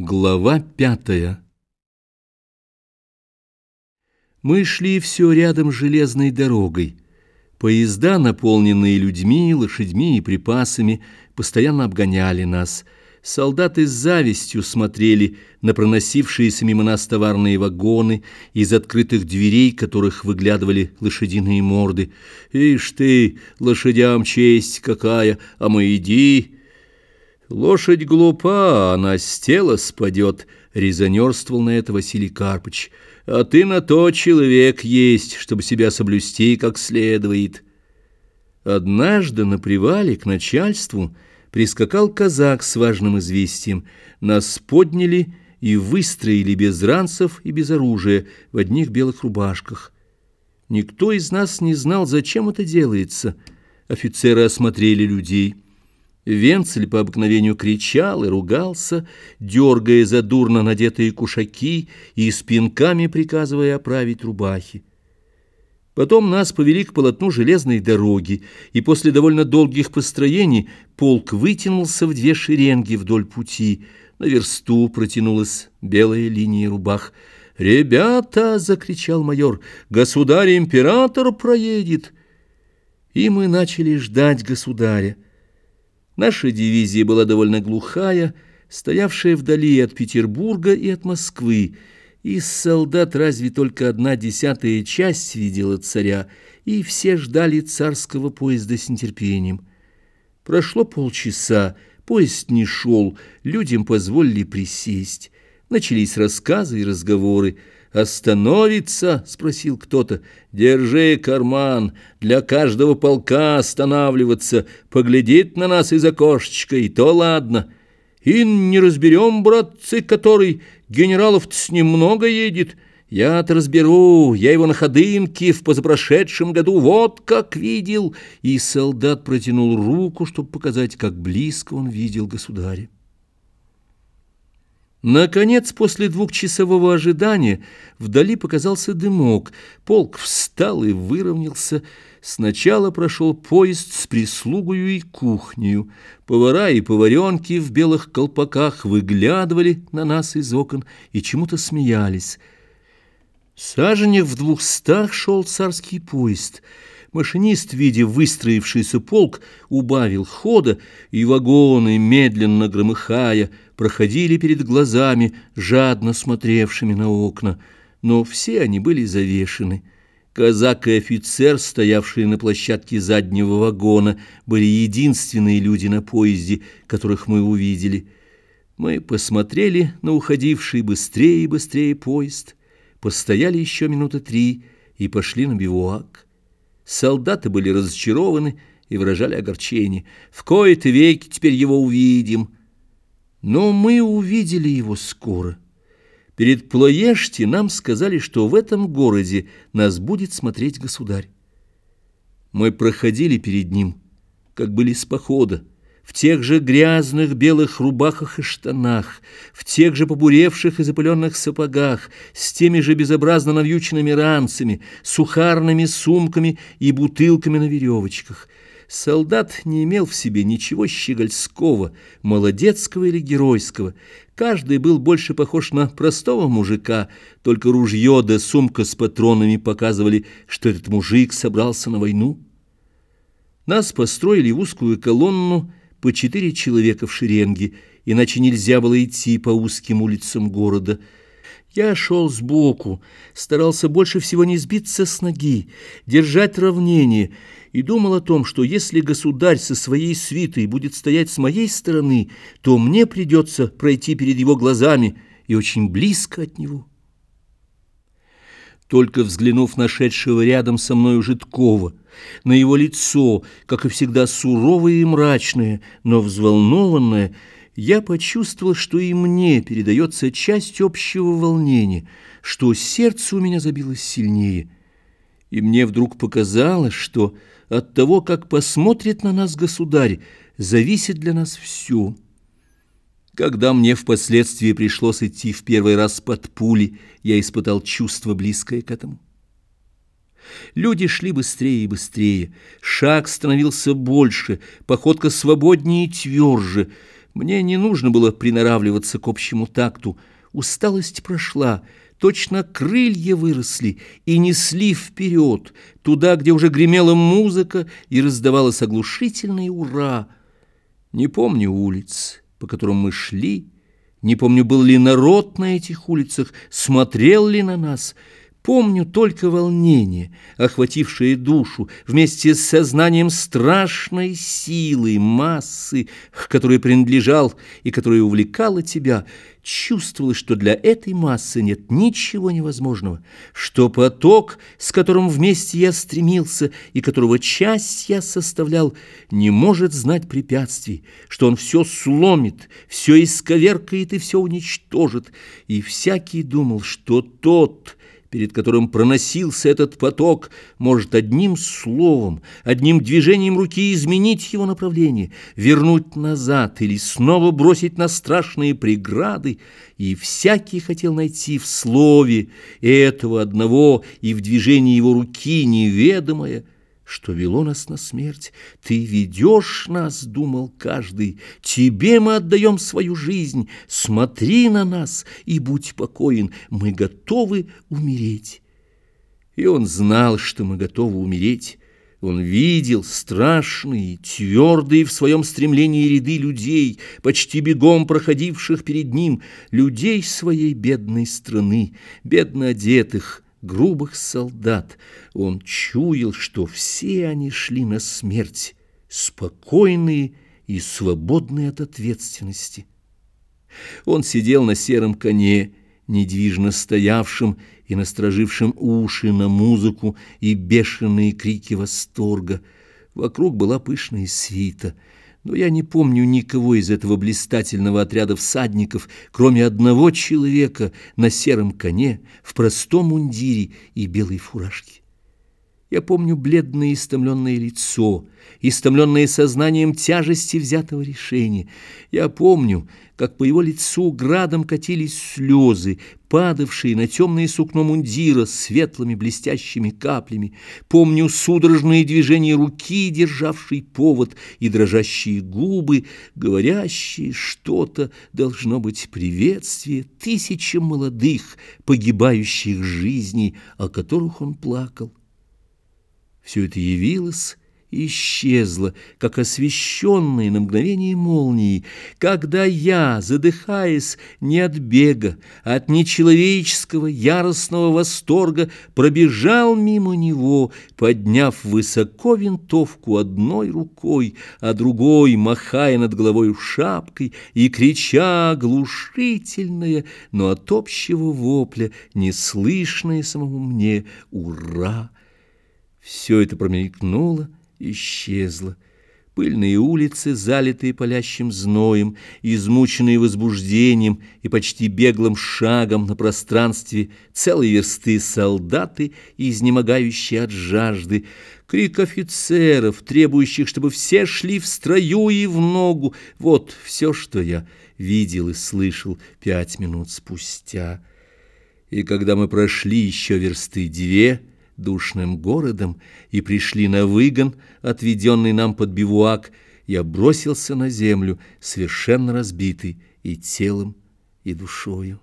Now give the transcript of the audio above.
Глава пятая Мы шли все рядом железной дорогой. Поезда, наполненные людьми, лошадьми и припасами, постоянно обгоняли нас. Солдаты с завистью смотрели на проносившиеся мимо нас товарные вагоны, из открытых дверей которых выглядывали лошадиные морды. «Ишь ты, лошадям честь какая, а мы иди!» «Лошадь глупа, она с тела спадет», — резонерствовал на это Василий Карпыч. «А ты на то человек есть, чтобы себя соблюсти как следует». Однажды на привале к начальству прискакал казак с важным известием. Нас подняли и выстроили без ранцев и без оружия в одних белых рубашках. Никто из нас не знал, зачем это делается. Офицеры осмотрели людей — Венцель по обыкновению кричал и ругался, дергая задурно надетые кушаки и спинками приказывая оправить рубахи. Потом нас повели к полотну железной дороги, и после довольно долгих построений полк вытянулся в две шеренги вдоль пути. На версту протянулась белая линия рубах. «Ребята!» — закричал майор. «Государь-император проедет!» И мы начали ждать государя. Наша дивизия была довольно глухая, стоявшая вдали от Петербурга и от Москвы. Из солдат разве только одна десятая часть видела царя, и все ждали царского поезда с нетерпением. Прошло полчаса, поезд не шел, людям позволили присесть. Начались рассказы и разговоры. «Остановится?» — спросил кто-то. «Держи карман, для каждого полка останавливаться, поглядит на нас из окошечка, и то ладно. И не разберем, братцы, который, генералов-то много едет. Я-то разберу, я его на Ходынке в позапрошедшем году вот как видел». И солдат протянул руку, чтобы показать, как близко он видел государя. Наконец, после двухчасового ожидания, вдали показался дымок. Полк встал и выровнялся. Сначала прошел поезд с прислугою и кухнею. Повара и поваренки в белых колпаках выглядывали на нас из окон и чему-то смеялись. Саженев в двухстах шел царский поезд — Машинист, видя выстроившийся полк, убавил хода, и вагоны, медленно громыхая, проходили перед глазами, жадно смотревшими на окна. Но все они были завешены. Казак и офицер, стоявшие на площадке заднего вагона, были единственные люди на поезде, которых мы увидели. Мы посмотрели на уходивший быстрее и быстрее поезд, постояли еще минуты три и пошли на бивуак. Солдаты были разочарованы и выражали огорчение. В кои-то веки теперь его увидим. Но мы увидели его скоро. Перед Плоешти нам сказали, что в этом городе нас будет смотреть государь. Мы проходили перед ним, как были с похода в тех же грязных белых рубахах и штанах, в тех же побуревших и запыленных сапогах, с теми же безобразно навьюченными ранцами, сухарными сумками и бутылками на веревочках. Солдат не имел в себе ничего щегольского, молодецкого или геройского. Каждый был больше похож на простого мужика, только ружье да сумка с патронами показывали, что этот мужик собрался на войну. Нас построили в узкую колонну, по четыре человека в шеренге, иначе нельзя было идти по узким улицам города. Я шел сбоку, старался больше всего не сбиться с ноги, держать равнение, и думал о том, что если государь со своей свитой будет стоять с моей стороны, то мне придется пройти перед его глазами и очень близко от него. Только взглянув на шедшего рядом со мной Житкова, на его лицо, как и всегда суровое и мрачное, но взволнованное, я почувствовал, что и мне передается часть общего волнения, что сердце у меня забилось сильнее. И мне вдруг показалось, что от того, как посмотрит на нас государь, зависит для нас все — когда мне впоследствии пришлось идти в первый раз под пули, я испытал чувство, близкое к этому. Люди шли быстрее и быстрее, шаг становился больше, походка свободнее и тверже. Мне не нужно было приноравливаться к общему такту. Усталость прошла, точно крылья выросли и несли вперед, туда, где уже гремела музыка и раздавалось оглушительное «Ура!». Не помню улиц, по которым мы шли, не помню, был ли народ на этих улицах, смотрел ли на нас — Помню только волнение, охватившее душу, вместе с сознанием страшной силы, массы, к которой принадлежал и которая увлекала тебя, чувствовалось, что для этой массы нет ничего невозможного, что поток, с которым вместе я стремился и которого часть я составлял, не может знать препятствий, что он все сломит, все исковеркает и все уничтожит, и всякий думал, что тот перед которым проносился этот поток, может одним словом, одним движением руки изменить его направление, вернуть назад или снова бросить на страшные преграды, и всякий хотел найти в слове этого одного и в движении его руки неведомое – что вело нас на смерть. Ты ведешь нас, думал каждый, тебе мы отдаем свою жизнь, смотри на нас и будь покоен, мы готовы умереть. И он знал, что мы готовы умереть. Он видел страшные, твердые в своем стремлении ряды людей, почти бегом проходивших перед ним, людей своей бедной страны, бедно одетых, грубых солдат. Он чуял, что все они шли на смерть, спокойные и свободные от ответственности. Он сидел на сером коне, недвижно стоявшим и насторожившим уши на музыку и бешеные крики восторга. Вокруг была пышная свита — но я не помню никого из этого блистательного отряда всадников, кроме одного человека на сером коне, в простом мундире и белой фуражке. Я помню бледное истомленное лицо, истомленное сознанием тяжести взятого решения. Я помню, как по его лицу градом катились слезы, падавшие на темное сукно мундира светлыми блестящими каплями. Помню судорожные движения руки, державшей повод, и дрожащие губы, говорящие что-то, должно быть приветствие тысячам молодых, погибающих жизней, о которых он плакал. Все это явилось и исчезло, как освещенное на мгновение молнии, когда я, задыхаясь не от бега, а от нечеловеческого яростного восторга, пробежал мимо него, подняв высоко винтовку одной рукой, а другой, махая над головой шапкой и крича глушительное, но от общего вопля, неслышное самому мне «Ура!» Все это промелькнуло, исчезло. Пыльные улицы, залитые палящим зноем, измученные возбуждением и почти беглым шагом на пространстве целые версты солдаты, изнемогающие от жажды, крик офицеров, требующих, чтобы все шли в строю и в ногу. Вот все, что я видел и слышал пять минут спустя. И когда мы прошли еще версты две, душным городом и пришли на выгон, отведенный нам под бивуак, я бросился на землю, совершенно разбитый и телом, и душою.